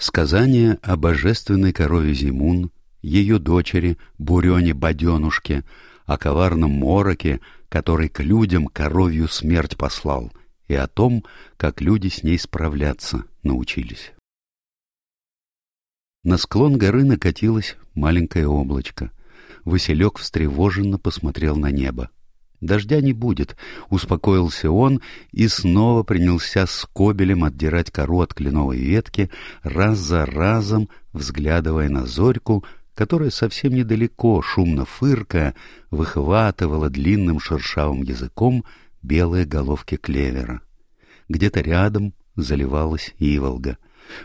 Сказание о божественной корове Зимун, ее дочери Бурене-Баденушке, о коварном мороке, который к людям коровью смерть послал, и о том, как люди с ней справляться научились. На склон горы накатилось маленькое облачко. Василек встревоженно посмотрел на небо. Дождя не будет, успокоился он и снова принялся скобелем отдирать кору от кленовой ветки, раз за разом взглядывая на зорьку, которая совсем недалеко, шумно фыркая, выхватывала длинным шершавым языком белые головки клевера. Где-то рядом заливалась иволга.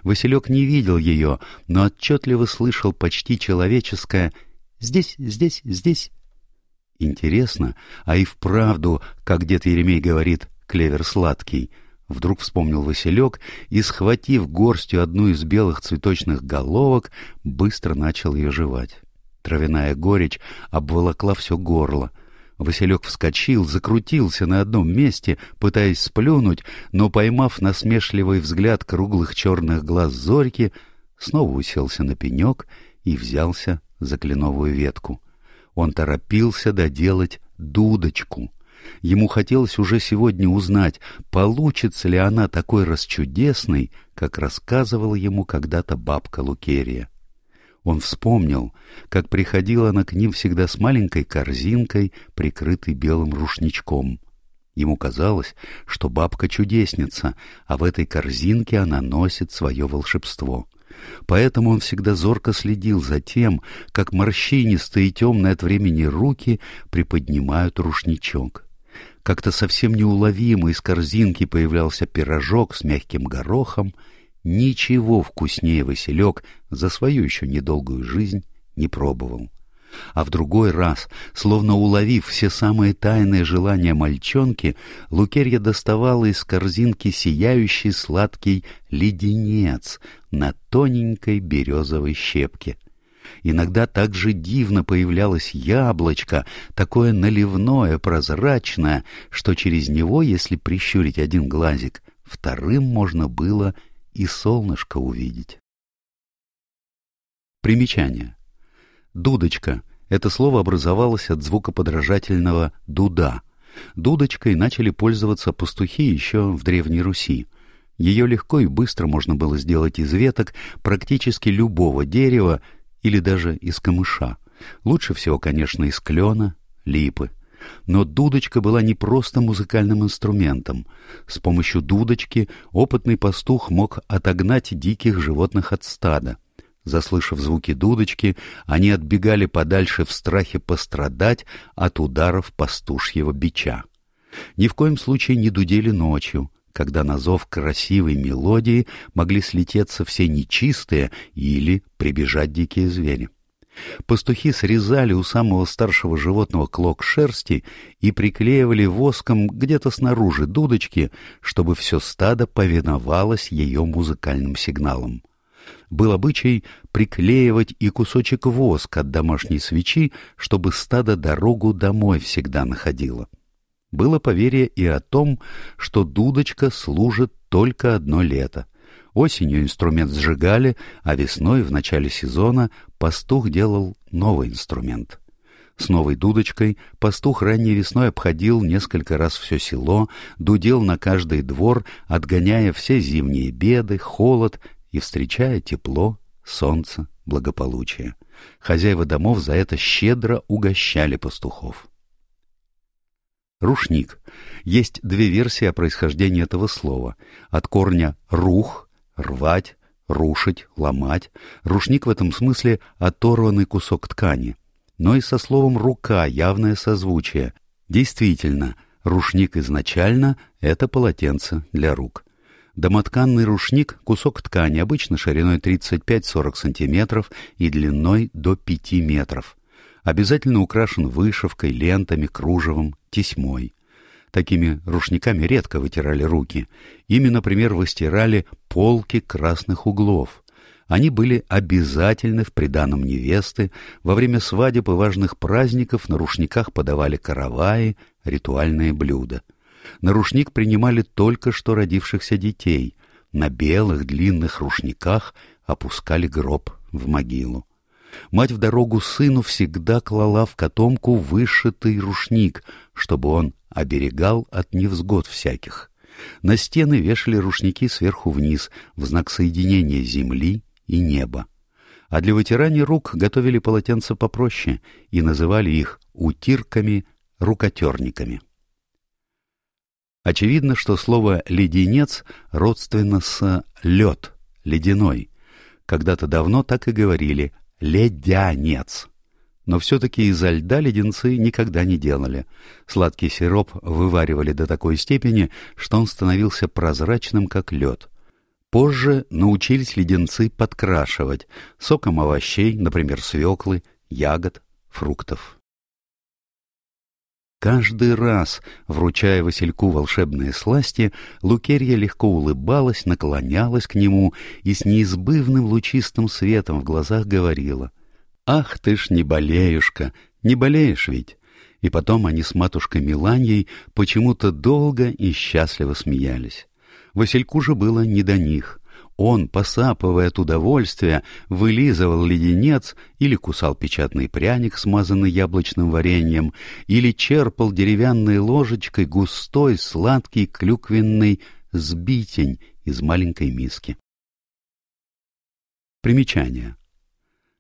Василек не видел ее, но отчетливо слышал почти человеческое «здесь, здесь, здесь». Интересно, а и вправду, как дед Еремей говорит, клевер сладкий. Вдруг вспомнил Василек и, схватив горстью одну из белых цветочных головок, быстро начал ее жевать. Травяная горечь обволокла все горло. Василек вскочил, закрутился на одном месте, пытаясь сплюнуть, но, поймав насмешливый взгляд круглых черных глаз Зорьки, снова уселся на пенек и взялся за кленовую ветку. Он торопился доделать дудочку. Ему хотелось уже сегодня узнать, получится ли она такой расчудесной, как рассказывала ему когда-то бабка Лукерия. Он вспомнил, как приходила она к ним всегда с маленькой корзинкой, прикрытой белым рушничком. Ему казалось, что бабка чудесница, а в этой корзинке она носит свое волшебство. Поэтому он всегда зорко следил за тем, как морщинистые и темные от времени руки приподнимают рушничок. Как-то совсем неуловимо из корзинки появлялся пирожок с мягким горохом. Ничего вкуснее Василек за свою еще недолгую жизнь не пробовал. А в другой раз, словно уловив все самые тайные желания мальчонки, Лукерья доставала из корзинки сияющий сладкий леденец на тоненькой березовой щепке. Иногда так же дивно появлялось яблочко, такое наливное, прозрачное, что через него, если прищурить один глазик, вторым можно было и солнышко увидеть. Примечание. Дудочка — это слово образовалось от звукоподражательного «дуда». Дудочкой начали пользоваться пастухи еще в Древней Руси. Ее легко и быстро можно было сделать из веток практически любого дерева или даже из камыша. Лучше всего, конечно, из клена, липы. Но дудочка была не просто музыкальным инструментом. С помощью дудочки опытный пастух мог отогнать диких животных от стада. Заслышав звуки дудочки, они отбегали подальше в страхе пострадать от ударов пастушьего бича. Ни в коем случае не дудели ночью, когда на зов красивой мелодии могли слететься все нечистые или прибежать дикие звери. Пастухи срезали у самого старшего животного клок шерсти и приклеивали воском где-то снаружи дудочки, чтобы все стадо повиновалось ее музыкальным сигналам был обычай приклеивать и кусочек воска от домашней свечи, чтобы стадо дорогу домой всегда находило. Было поверье и о том, что дудочка служит только одно лето. Осенью инструмент сжигали, а весной, в начале сезона, пастух делал новый инструмент. С новой дудочкой пастух ранней весной обходил несколько раз все село, дудел на каждый двор, отгоняя все зимние беды, холод и встречая тепло, солнце, благополучие. Хозяева домов за это щедро угощали пастухов. Рушник. Есть две версии о происхождении этого слова. От корня «рух» — рвать, рушить, ломать. Рушник в этом смысле оторванный кусок ткани. Но и со словом «рука» явное созвучие. Действительно, рушник изначально — это полотенце для рук. Домотканный рушник – кусок ткани, обычно шириной 35-40 см и длиной до 5 метров. Обязательно украшен вышивкой, лентами, кружевом, тесьмой. Такими рушниками редко вытирали руки. Ими, например, выстирали полки красных углов. Они были обязательны в приданом невесты, во время свадеб и важных праздников на рушниках подавали караваи, ритуальные блюда – на рушник принимали только что родившихся детей. На белых длинных рушниках опускали гроб в могилу. Мать в дорогу сыну всегда клала в котомку вышитый рушник, чтобы он оберегал от невзгод всяких. На стены вешали рушники сверху вниз в знак соединения земли и неба. А для вытирания рук готовили полотенца попроще и называли их утирками, рукотерниками. Очевидно, что слово «леденец» родственно с «лед», «ледяной». Когда-то давно так и говорили «ледянец». Но все-таки изо льда леденцы никогда не делали. Сладкий сироп вываривали до такой степени, что он становился прозрачным, как лед. Позже научились леденцы подкрашивать соком овощей, например, свеклы, ягод, фруктов. Каждый раз, вручая Васильку волшебные сласти, Лукерья легко улыбалась, наклонялась к нему и с неизбывным лучистым светом в глазах говорила «Ах ты ж не болеюшка, не болеешь ведь!» И потом они с матушкой Миланьей почему-то долго и счастливо смеялись. Васильку же было не до них — он, посапывая от удовольствия, вылизывал леденец или кусал печатный пряник, смазанный яблочным вареньем, или черпал деревянной ложечкой густой сладкий клюквенный сбитень из маленькой миски. Примечание.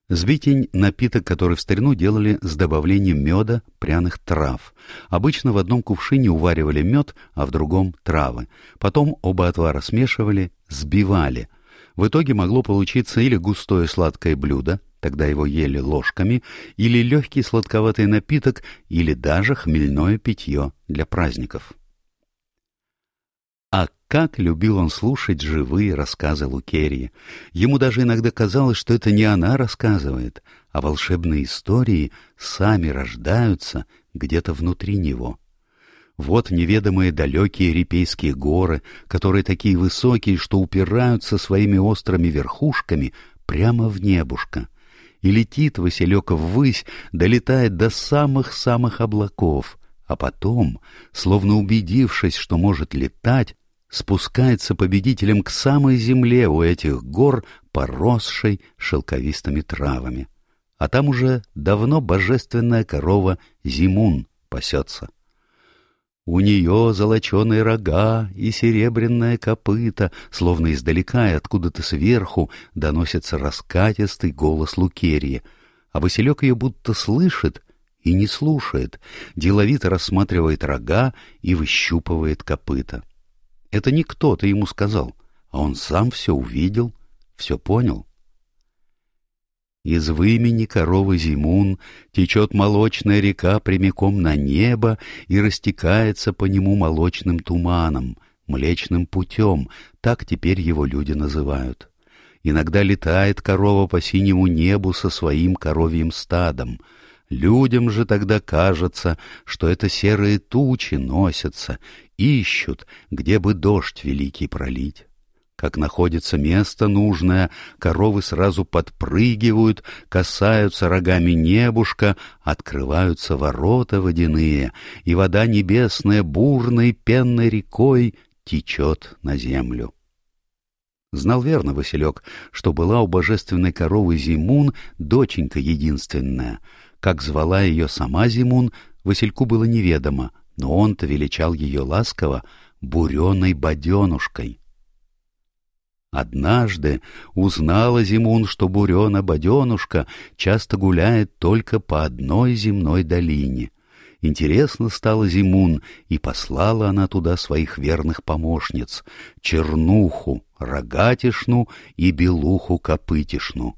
Сбитень — напиток, который в старину делали с добавлением меда, пряных трав. Обычно в одном кувшине уваривали мед, а в другом — травы. Потом оба отвара смешивали, сбивали. В итоге могло получиться или густое сладкое блюдо, тогда его ели ложками, или легкий сладковатый напиток, или даже хмельное питье для праздников. Как любил он слушать живые рассказы Лукерии. Ему даже иногда казалось, что это не она рассказывает, а волшебные истории сами рождаются где-то внутри него. Вот неведомые далекие репейские горы, которые такие высокие, что упираются своими острыми верхушками прямо в небушко. И летит Василек ввысь, долетает до самых-самых облаков, а потом, словно убедившись, что может летать, спускается победителем к самой земле у этих гор, поросшей шелковистыми травами. А там уже давно божественная корова Зимун пасется. У нее золоченые рога и серебряное копыта, словно издалека и откуда-то сверху доносится раскатистый голос Лукерии, а Василек ее будто слышит и не слушает, деловито рассматривает рога и выщупывает копыта. Это не кто-то ему сказал, а он сам все увидел, все понял. Из вымени коровы Зимун течет молочная река прямиком на небо и растекается по нему молочным туманом, млечным путем, так теперь его люди называют. Иногда летает корова по синему небу со своим коровьим стадом — Людям же тогда кажется, что это серые тучи носятся, ищут, где бы дождь великий пролить. Как находится место нужное, коровы сразу подпрыгивают, касаются рогами небушка, открываются ворота водяные, и вода небесная бурной пенной рекой течет на землю. Знал верно Василек, что была у божественной коровы Зимун доченька единственная — как звала ее сама Зимун, Васильку было неведомо, но он-то величал ее ласково буреной боденушкой. Однажды узнала Зимун, что бурена-боденушка часто гуляет только по одной земной долине. Интересно стало Зимун, и послала она туда своих верных помощниц — Чернуху, Рогатишну и Белуху-Копытишну.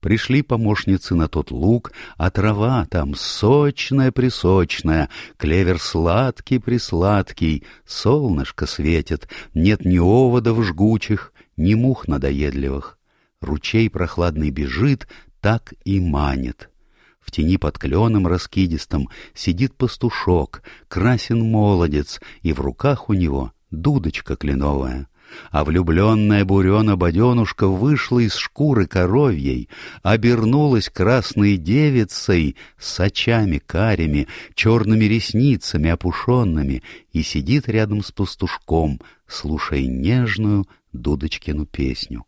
Пришли помощницы на тот луг, а трава там сочная-присочная, клевер сладкий-присладкий, солнышко светит, нет ни оводов жгучих, ни мух надоедливых. Ручей прохладный бежит, так и манит. В тени под кленом раскидистом сидит пастушок, красен молодец, и в руках у него дудочка кленовая а влюбленная бурена-боденушка вышла из шкуры коровьей, обернулась красной девицей с очами карими, черными ресницами опушенными и сидит рядом с пастушком, слушая нежную Дудочкину песню.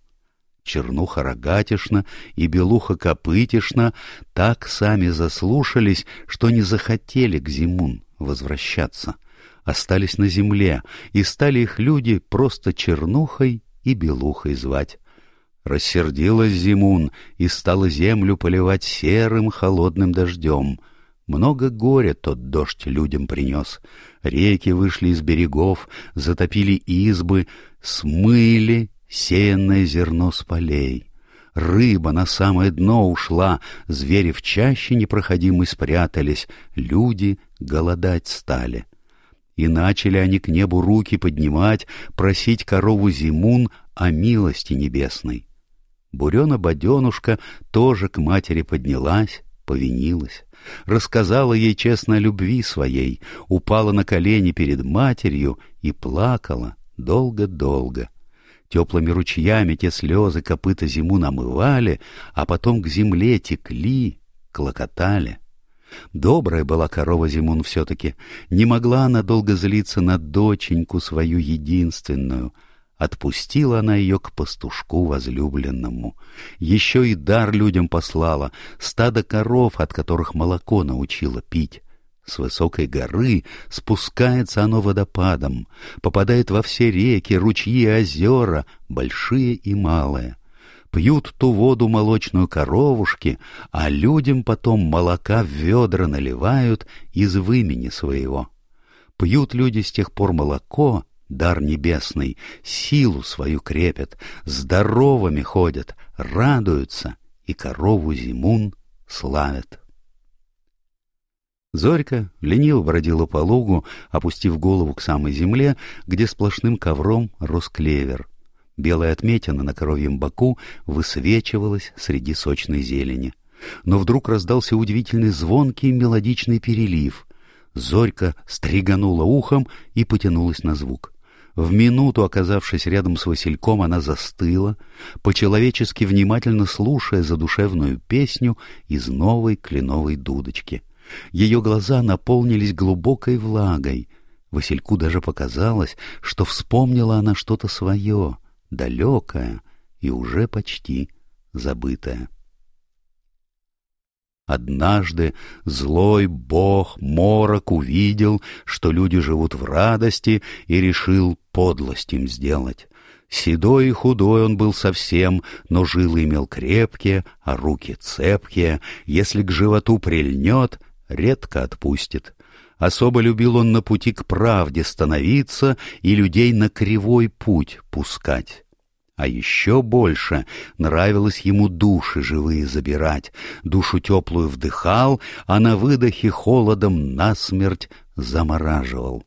Чернуха рогатишна и Белуха копытишна так сами заслушались, что не захотели к Зимун возвращаться. Остались на земле, и стали их люди просто Чернухой и Белухой звать. Рассердилась Зимун и стала землю поливать серым холодным дождем. Много горя тот дождь людям принес. Реки вышли из берегов, затопили избы, смыли сеянное зерно с полей. Рыба на самое дно ушла, звери в чаще непроходимой спрятались, люди голодать стали. И начали они к небу руки поднимать, просить корову Зимун о милости небесной. Бурена-боденушка тоже к матери поднялась, повинилась, рассказала ей честно о любви своей, упала на колени перед матерью и плакала долго-долго. Теплыми ручьями те слезы копыта зиму намывали, а потом к земле текли, клокотали. Добрая была корова Зимун все-таки, не могла она долго злиться на доченьку свою единственную — Отпустила она ее к пастушку возлюбленному. Еще и дар людям послала, стадо коров, от которых молоко научила пить. С высокой горы спускается оно водопадом, попадает во все реки, ручьи и озера, большие и малые. Пьют ту воду молочную коровушки, а людям потом молока в ведра наливают из вымени своего. Пьют люди с тех пор молоко, дар небесный, силу свою крепят, здоровыми ходят, радуются и корову Зимун славят. Зорька лениво бродила по лугу, опустив голову к самой земле, где сплошным ковром рос клевер. Белая отметина на коровьем боку высвечивалась среди сочной зелени. Но вдруг раздался удивительный звонкий мелодичный перелив. Зорька стриганула ухом и потянулась на звук. В минуту, оказавшись рядом с Васильком, она застыла, по-человечески внимательно слушая задушевную песню из новой кленовой дудочки. Ее глаза наполнились глубокой влагой. Васильку даже показалось, что вспомнила она что-то свое, далекое и уже почти забытое. Однажды злой бог Морок увидел, что люди живут в радости, и решил подлость им сделать. Седой и худой он был совсем, но жилы имел крепкие, а руки цепкие. Если к животу прильнет, редко отпустит. Особо любил он на пути к правде становиться и людей на кривой путь пускать. А еще больше нравилось ему души живые забирать. Душу теплую вдыхал, а на выдохе холодом насмерть замораживал.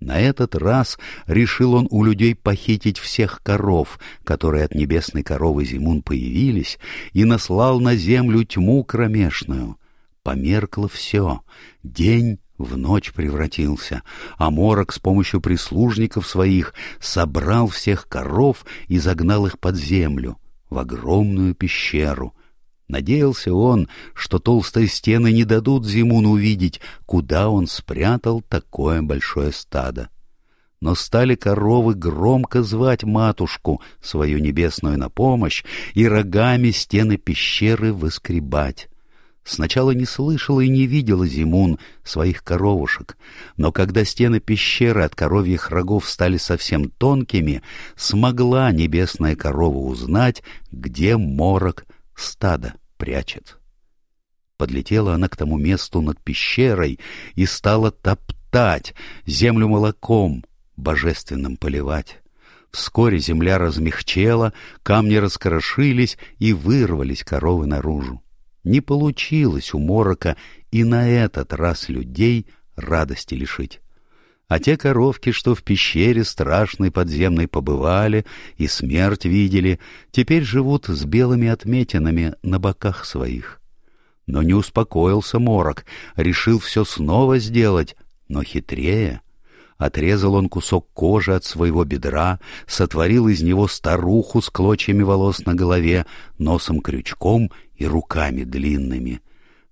На этот раз решил он у людей похитить всех коров, которые от небесной коровы Зимун появились, и наслал на землю тьму кромешную. Померкло все, день в ночь превратился, а Морок с помощью прислужников своих собрал всех коров и загнал их под землю, в огромную пещеру. Надеялся он, что толстые стены не дадут Зимун увидеть, куда он спрятал такое большое стадо. Но стали коровы громко звать матушку, свою небесную на помощь, и рогами стены пещеры выскребать. Сначала не слышала и не видела Зимун своих коровушек, но когда стены пещеры от коровьих рогов стали совсем тонкими, смогла небесная корова узнать, где морок стада прячет. Подлетела она к тому месту над пещерой и стала топтать, землю молоком божественным поливать. Вскоре земля размягчела, камни раскрошились и вырвались коровы наружу. Не получилось у Морока и на этот раз людей радости лишить. А те коровки, что в пещере страшной подземной побывали и смерть видели, теперь живут с белыми отметинами на боках своих. Но не успокоился Морок, решил все снова сделать, но хитрее — Отрезал он кусок кожи от своего бедра, сотворил из него старуху с клочьями волос на голове, носом крючком и руками длинными.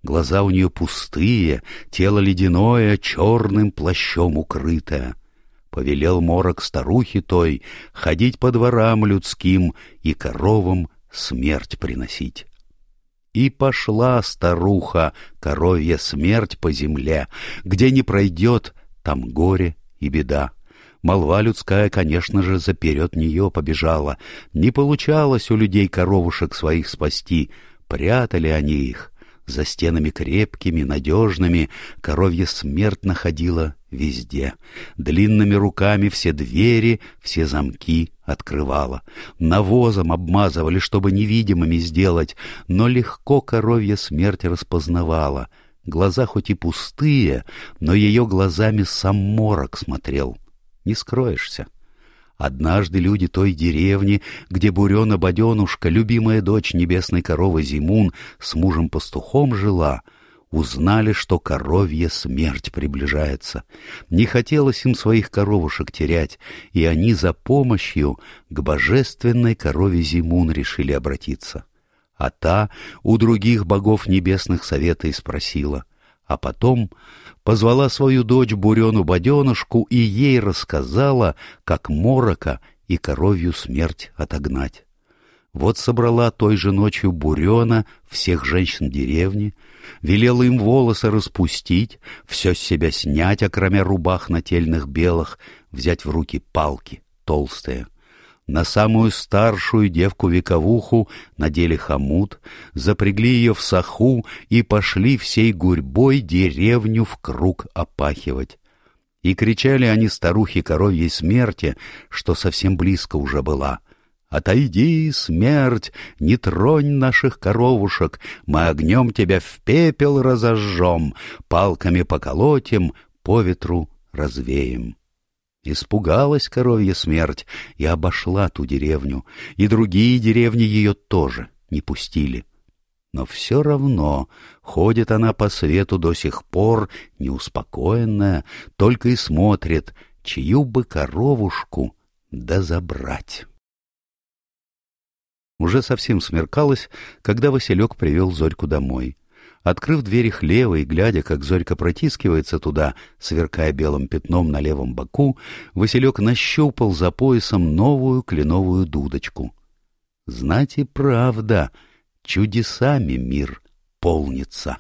Глаза у нее пустые, тело ледяное, черным плащом укрытое. Повелел морок старухи той ходить по дворам людским и коровам смерть приносить. И пошла старуха, коровья смерть по земле, где не пройдет, там горе и беда. Молва людская, конечно же, заперед нее побежала. Не получалось у людей коровушек своих спасти, прятали они их. За стенами крепкими, надежными коровья смерть находила везде. Длинными руками все двери, все замки открывала. Навозом обмазывали, чтобы невидимыми сделать, но легко коровья смерть распознавала. Глаза хоть и пустые, но ее глазами сам морок смотрел. Не скроешься. Однажды люди той деревни, где Бурена-Боденушка, любимая дочь небесной коровы Зимун, с мужем-пастухом жила, узнали, что коровья смерть приближается. Не хотелось им своих коровушек терять, и они за помощью к божественной корове Зимун решили обратиться. А та у других богов небесных совета и спросила — а потом позвала свою дочь Бурену-Боденушку и ей рассказала, как морока и коровью смерть отогнать. Вот собрала той же ночью Бурена всех женщин деревни, велела им волосы распустить, все с себя снять, окромя рубах нательных белых, взять в руки палки толстые — на самую старшую девку-вековуху надели хомут, запрягли ее в саху и пошли всей гурьбой деревню в круг опахивать. И кричали они старухе коровьей смерти, что совсем близко уже была. «Отойди, смерть, не тронь наших коровушек, мы огнем тебя в пепел разожжем, палками поколотим, по ветру развеем». Испугалась коровья смерть и обошла ту деревню, и другие деревни ее тоже не пустили. Но все равно ходит она по свету до сих пор, неуспокоенная, только и смотрит, чью бы коровушку да забрать. Уже совсем смеркалось, когда Василек привел Зорьку домой. Открыв двери хлева и глядя, как Зорька протискивается туда, сверкая белым пятном на левом боку, Василек нащупал за поясом новую кленовую дудочку. Знать и правда, чудесами мир полнится.